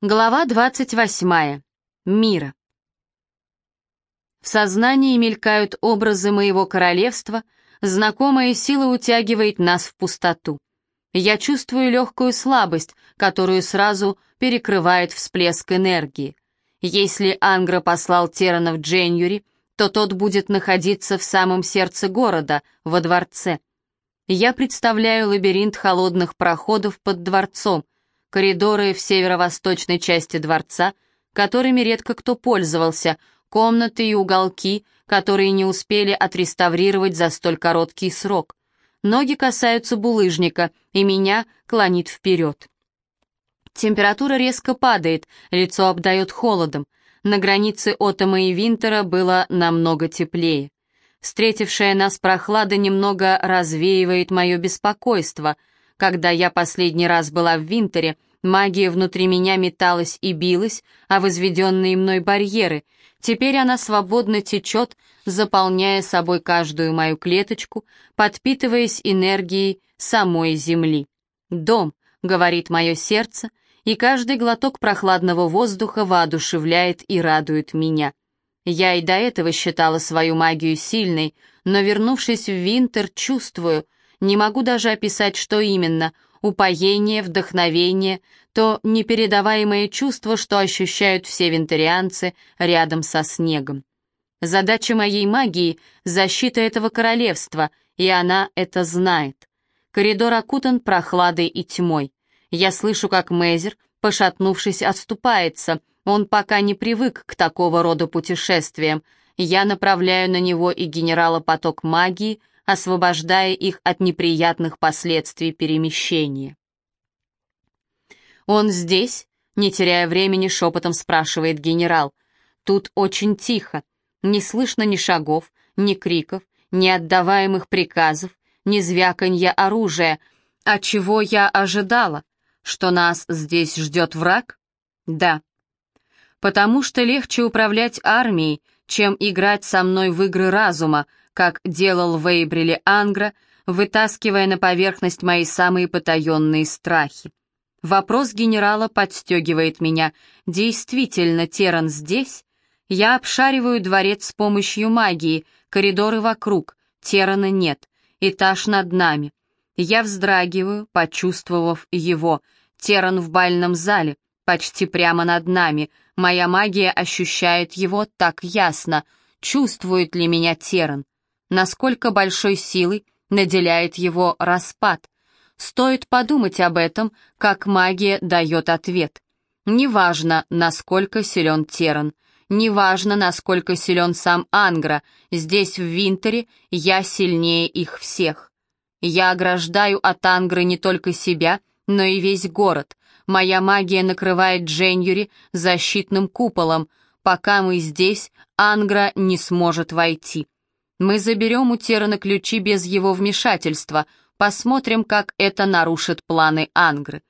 Глава 28. Мира. В сознании мелькают образы моего королевства, знакомая сила утягивает нас в пустоту. Я чувствую легкую слабость, которую сразу перекрывает всплеск энергии. Если Ангра послал Терана в Дженюри, то тот будет находиться в самом сердце города, во дворце. Я представляю лабиринт холодных проходов под дворцом — коридоры в северо-восточной части дворца, которыми редко кто пользовался, комнаты и уголки, которые не успели отреставрировать за столь короткий срок. Ноги касаются булыжника, и меня клонит вперед. Температура резко падает, лицо обдает холодом. На границе Отома и Винтера было намного теплее. Встретившая нас прохлада немного развеивает мое беспокойство — когда я последний раз была в Винтере, магия внутри меня металась и билась, а возведенные мной барьеры. Теперь она свободно течет, заполняя собой каждую мою клеточку, подпитываясь энергией самой Земли. «Дом», — говорит мое сердце, и каждый глоток прохладного воздуха воодушевляет и радует меня. Я и до этого считала свою магию сильной, но, вернувшись в Винтер, чувствую — не могу даже описать, что именно. Упоение, вдохновение, то непередаваемое чувство, что ощущают все вентарианцы рядом со снегом. Задача моей магии — защита этого королевства, и она это знает. Коридор окутан прохладой и тьмой. Я слышу, как Мейзер, пошатнувшись, отступается. Он пока не привык к такого рода путешествиям. Я направляю на него и генерала поток магии, освобождая их от неприятных последствий перемещения. «Он здесь?» — не теряя времени, шепотом спрашивает генерал. «Тут очень тихо. Не слышно ни шагов, ни криков, ни отдаваемых приказов, ни звяканья оружия. А чего я ожидала? Что нас здесь ждет враг? Да. Потому что легче управлять армией, чем играть со мной в игры разума, как делал в Эйбриле Ангра, вытаскивая на поверхность мои самые потаенные страхи. Вопрос генерала подстегивает меня. Действительно, Теран здесь? Я обшариваю дворец с помощью магии, коридоры вокруг, Терана нет, этаж над нами. Я вздрагиваю, почувствовав его. Теран в бальном зале, почти прямо над нами. Моя магия ощущает его так ясно. Чувствует ли меня Теран? Насколько большой силой наделяет его распад. Стоит подумать об этом, как магия дает ответ. Неважно, насколько силен Теран, неважно, насколько силен сам Ангра, здесь в Винтере я сильнее их всех. Я ограждаю от Ангры не только себя, но и весь город. Моя магия накрывает Дженюри защитным куполом. Пока мы здесь, Ангра не сможет войти. Мы заберем у Терана ключи без его вмешательства, посмотрим, как это нарушит планы Ангры.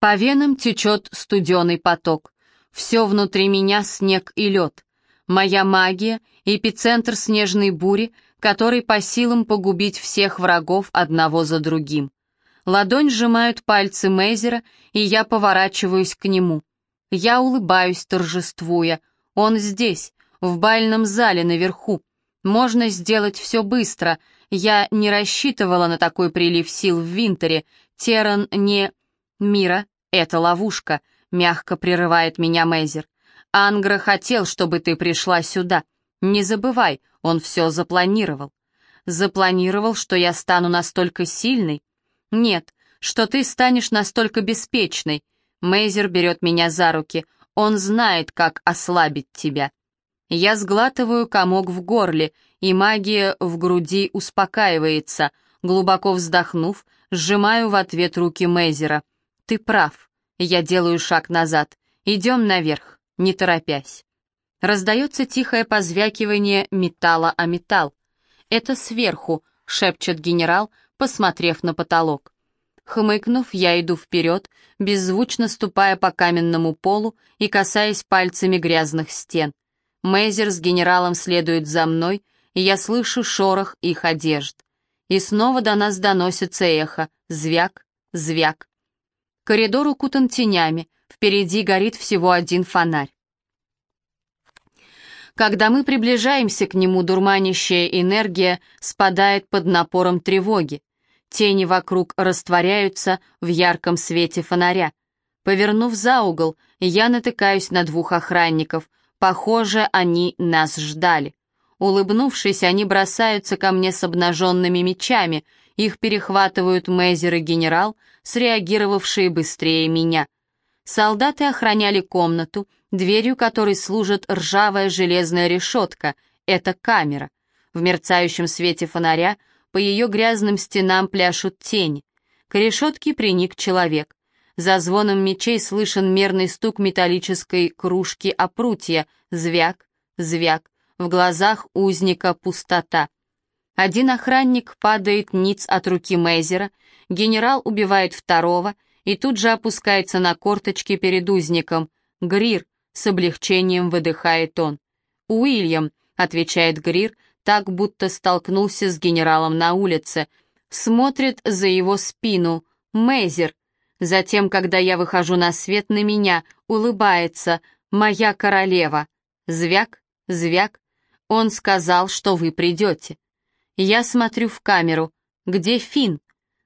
По венам течет студеный поток. Все внутри меня снег и лед. Моя магия — эпицентр снежной бури, который по силам погубить всех врагов одного за другим. Ладонь сжимают пальцы Мейзера, и я поворачиваюсь к нему. Я улыбаюсь, торжествуя. Он здесь, в бальном зале наверху. Можно сделать все быстро. Я не рассчитывала на такой прилив сил в Винтере. Теран не... Мира, это ловушка, мягко прерывает меня Мейзер. Ангра хотел, чтобы ты пришла сюда. Не забывай, он все запланировал. Запланировал, что я стану настолько сильной? Нет, что ты станешь настолько беспечной. Мейзер берет меня за руки. Он знает, как ослабить тебя. Я сглатываю комок в горле, и магия в груди успокаивается. Глубоко вздохнув, сжимаю в ответ руки Мейзера. «Ты прав». Я делаю шаг назад. «Идем наверх, не торопясь». Раздается тихое позвякивание металла о металл. «Это сверху», — шепчет генерал, посмотрев на потолок. Хмыкнув, я иду вперед, беззвучно ступая по каменному полу и касаясь пальцами грязных стен. Мейзер с генералом следует за мной, и я слышу шорох их одежд. И снова до нас доносится эхо, звяк, звяк. Коридор укутан тенями, Впереди горит всего один фонарь. Когда мы приближаемся к нему, дурманящая энергия спадает под напором тревоги. Тени вокруг растворяются в ярком свете фонаря. Повернув за угол, я натыкаюсь на двух охранников. Похоже, они нас ждали. Улыбнувшись, они бросаются ко мне с обнаженными мечами. Их перехватывают Мейзер и генерал, среагировавшие быстрее меня. Солдаты охраняли комнату, дверью которой служит ржавая железная решетка. Это камера. В мерцающем свете фонаря по ее грязным стенам пляшут тени. К решетке приник человек. За звоном мечей слышен мерный стук металлической кружки о прутья. Звяк, звяк. В глазах узника пустота. Один охранник падает ниц от руки Мейзера, генерал убивает второго и тут же опускается на корточки перед узником. «Грир», — с облегчением выдыхает он. «Уильям», — отвечает Грир, так будто столкнулся с генералом на улице. Смотрит за его спину. Мейзер. Затем, когда я выхожу на свет, на меня улыбается. «Моя королева». Звяк, звяк. Он сказал, что вы придете. Я смотрю в камеру. Где Фин?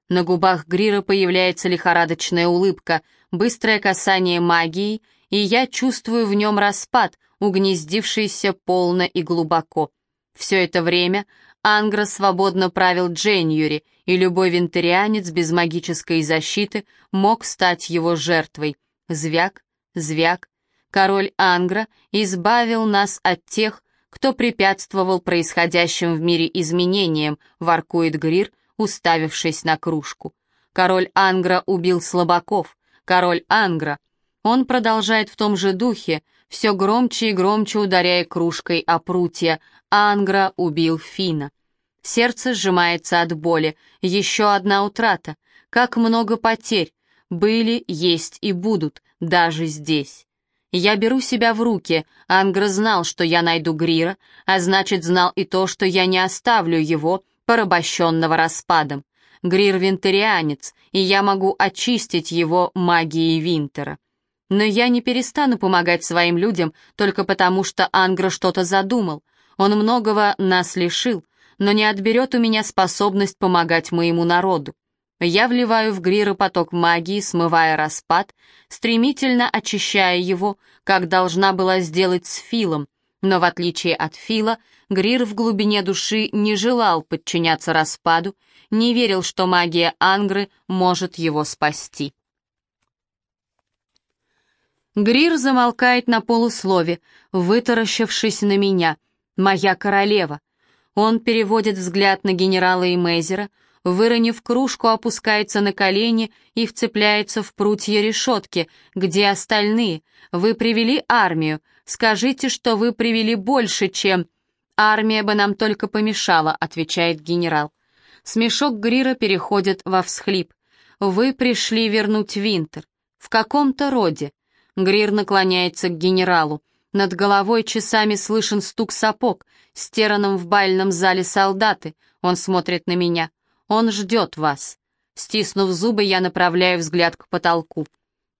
На губах Грира появляется лихорадочная улыбка, быстрое касание магии, и я чувствую в нем распад, угнездившийся полно и глубоко. Все это время Ангра свободно правил Дженюри, и любой вентарианец без магической защиты мог стать его жертвой. Звяк, звяк. Король Ангра избавил нас от тех, кто препятствовал происходящим в мире изменениям, воркует Грир, уставившись на кружку. Король Ангра убил слабаков. Король Ангра. Он продолжает в том же духе, все громче и громче ударяя кружкой о прутья. Ангра убил Фина. Сердце сжимается от боли. Еще одна утрата. Как много потерь. Были, есть и будут, даже здесь. Я беру себя в руки. Ангра знал, что я найду Грира, а значит, знал и то, что я не оставлю его, порабощенного распадом. Грир винтерианец, и я могу очистить его магией Винтера. Но я не перестану помогать своим людям только потому, что Ангра что-то задумал. Он многого нас лишил, но не отберет у меня способность помогать моему народу. Я вливаю в Грира поток магии, смывая распад, стремительно очищая его, как должна была сделать с Филом, но в отличие от Фила, Грир в глубине души не желал подчиняться распаду, не верил, что магия Ангры может его спасти. Грир замолкает на полуслове, вытаращившись на меня. «Моя королева». Он переводит взгляд на генерала и Мейзера, выронив кружку, опускается на колени и вцепляется в прутья решетки. «Где остальные? Вы привели армию. Скажите, что вы привели больше, чем...» «Армия бы нам только помешала», — отвечает генерал. Смешок Грира переходит во всхлип. «Вы пришли вернуть Винтер. В каком-то роде». Грир наклоняется к генералу. Над головой часами слышен стук сапог, стераном в бальном зале солдаты. Он смотрит на меня. Он ждет вас. Стиснув зубы, я направляю взгляд к потолку.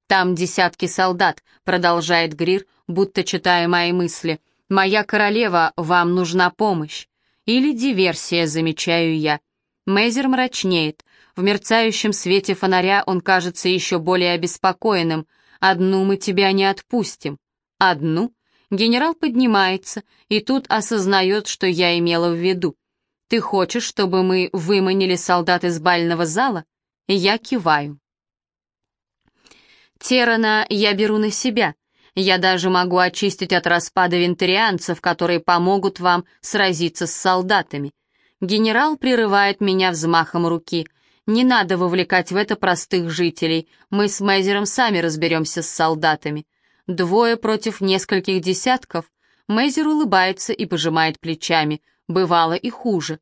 «Там десятки солдат», — продолжает Грир, будто читая мои мысли. «Моя королева, вам нужна помощь». Или диверсия, замечаю я. Мейзер мрачнеет. В мерцающем свете фонаря он кажется еще более обеспокоенным. «Одну мы тебя не отпустим». «Одну?» Генерал поднимается и тут осознает, что я имела в виду. «Ты хочешь, чтобы мы выманили солдат из бального зала?» Я киваю. Терана я беру на себя. Я даже могу очистить от распада вентарианцев, которые помогут вам сразиться с солдатами. Генерал прерывает меня взмахом руки. Не надо вовлекать в это простых жителей. Мы с Мейзером сами разберемся с солдатами. Двое против нескольких десятков. Мейзер улыбается и пожимает плечами. Бывало и хуже.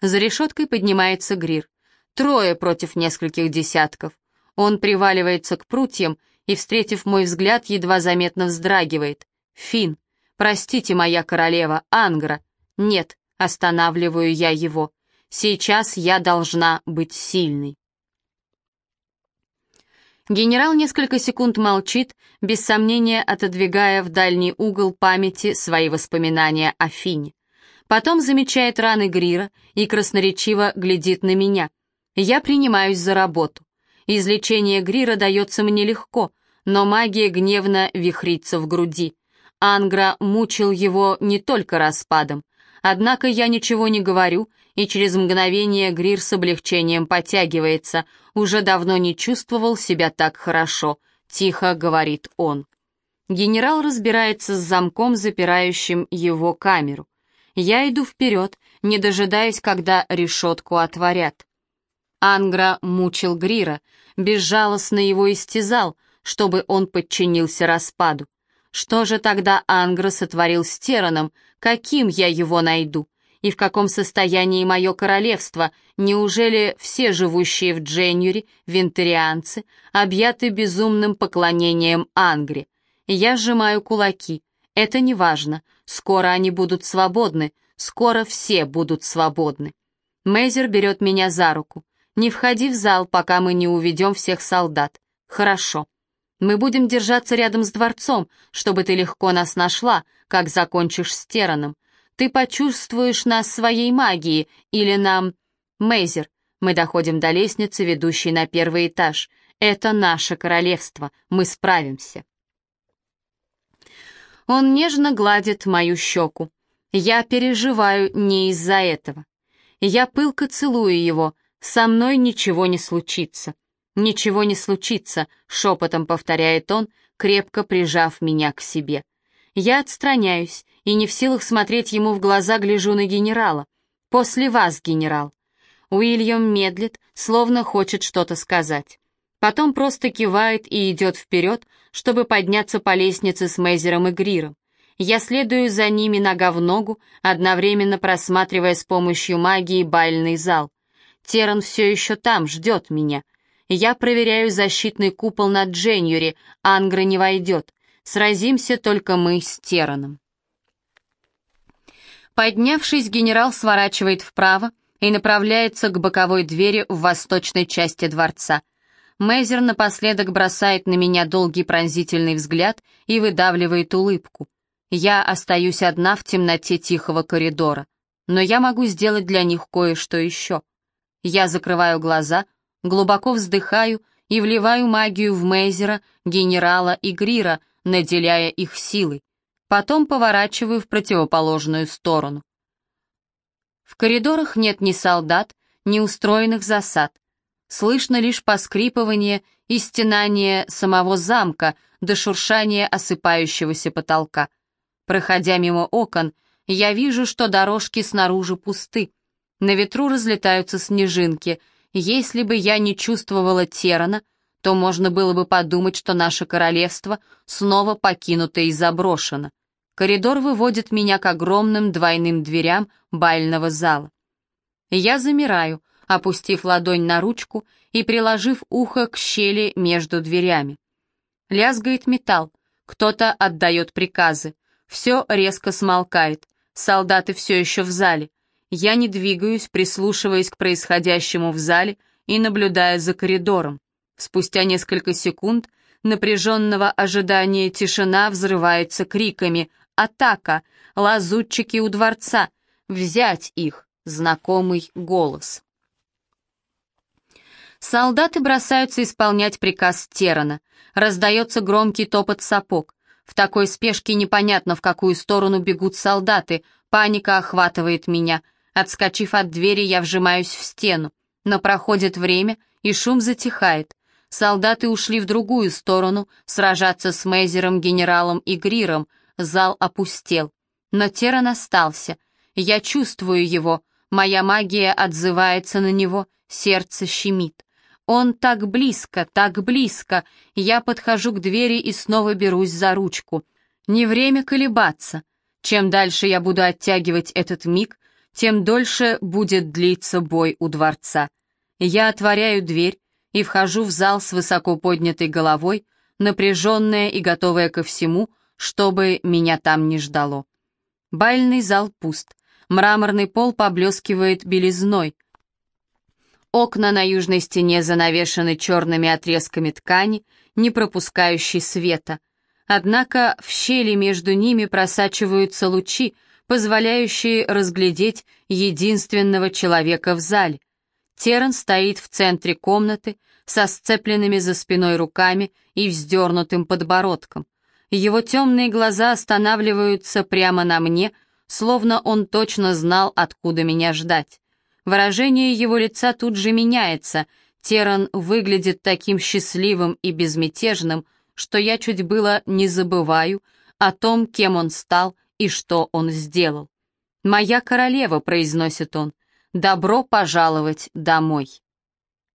За решеткой поднимается Грир. Трое против нескольких десятков. Он приваливается к прутьям и, встретив мой взгляд, едва заметно вздрагивает. «Фин, простите, моя королева, Ангра». «Нет», — останавливаю я его. «Сейчас я должна быть сильной». Генерал несколько секунд молчит, без сомнения отодвигая в дальний угол памяти свои воспоминания о Фине. Потом замечает раны Грира и красноречиво глядит на меня. Я принимаюсь за работу. Излечение Грира дается мне легко, но магия гневно вихрится в груди. Ангра мучил его не только распадом. Однако я ничего не говорю, и через мгновение Грир с облегчением потягивается. Уже давно не чувствовал себя так хорошо, тихо говорит он. Генерал разбирается с замком, запирающим его камеру. Я иду вперед, не дожидаясь, когда решетку отворят. Ангра мучил Грира, безжалостно его истязал, чтобы он подчинился распаду. Что же тогда Ангра сотворил с Тераном? Каким я его найду? И в каком состоянии мое королевство? Неужели все живущие в Дженюре, винтерианцы, объяты безумным поклонением Ангре? Я сжимаю кулаки. Это не важно. Скоро они будут свободны. Скоро все будут свободны. Мейзер берет меня за руку. Не входи в зал, пока мы не уведем всех солдат. Хорошо. Мы будем держаться рядом с дворцом, чтобы ты легко нас нашла, как закончишь с Тераном. Ты почувствуешь нас своей магией, или нам... Мейзер, мы доходим до лестницы, ведущей на первый этаж. Это наше королевство, мы справимся. Он нежно гладит мою щеку. Я переживаю не из-за этого. Я пылко целую его, со мной ничего не случится. «Ничего не случится», — шепотом повторяет он, крепко прижав меня к себе. Я отстраняюсь и не в силах смотреть ему в глаза, гляжу на генерала. «После вас, генерал». Уильям медлит, словно хочет что-то сказать. Потом просто кивает и идет вперед, чтобы подняться по лестнице с Мейзером и Гриром. Я следую за ними нога в ногу, одновременно просматривая с помощью магии бальный зал. Теран все еще там, ждет меня — я проверяю защитный купол над Дженюри, Ангра не войдет. Сразимся только мы с Тераном. Поднявшись, генерал сворачивает вправо и направляется к боковой двери в восточной части дворца. Мейзер напоследок бросает на меня долгий пронзительный взгляд и выдавливает улыбку. Я остаюсь одна в темноте тихого коридора, но я могу сделать для них кое-что еще. Я закрываю глаза, глубоко вздыхаю и вливаю магию в Мейзера, генерала и Грира, наделяя их силой. Потом поворачиваю в противоположную сторону. В коридорах нет ни солдат, ни устроенных засад. Слышно лишь поскрипывание и стенание самого замка до шуршания осыпающегося потолка. Проходя мимо окон, я вижу, что дорожки снаружи пусты. На ветру разлетаются снежинки — если бы я не чувствовала Терана, то можно было бы подумать, что наше королевство снова покинуто и заброшено. Коридор выводит меня к огромным двойным дверям бального зала. Я замираю, опустив ладонь на ручку и приложив ухо к щели между дверями. Лязгает металл, кто-то отдает приказы. Все резко смолкает, солдаты все еще в зале. Я не двигаюсь, прислушиваясь к происходящему в зале и наблюдая за коридором. Спустя несколько секунд напряженного ожидания тишина взрывается криками «Атака! Лазутчики у дворца! Взять их!» Знакомый голос. Солдаты бросаются исполнять приказ Терана. Раздается громкий топот сапог. В такой спешке непонятно, в какую сторону бегут солдаты. Паника охватывает меня — Отскочив от двери, я вжимаюсь в стену, но проходит время, и шум затихает. Солдаты ушли в другую сторону, сражаться с Мейзером, генералом и Гриром. Зал опустел. Но Теран остался. Я чувствую его. Моя магия отзывается на него, сердце щемит. Он так близко, так близко. Я подхожу к двери и снова берусь за ручку. Не время колебаться. Чем дальше я буду оттягивать этот миг, тем дольше будет длиться бой у дворца. Я отворяю дверь и вхожу в зал с высоко поднятой головой, напряженная и готовая ко всему, чтобы меня там не ждало. Бальный зал пуст, мраморный пол поблескивает белизной. Окна на южной стене занавешены черными отрезками ткани, не пропускающей света. Однако в щели между ними просачиваются лучи, позволяющие разглядеть единственного человека в зале. Теран стоит в центре комнаты со сцепленными за спиной руками и вздернутым подбородком. Его темные глаза останавливаются прямо на мне, словно он точно знал, откуда меня ждать. Выражение его лица тут же меняется. Теран выглядит таким счастливым и безмятежным, что я чуть было не забываю о том, кем он стал и что он сделал. «Моя королева», — произносит он, — «добро пожаловать домой».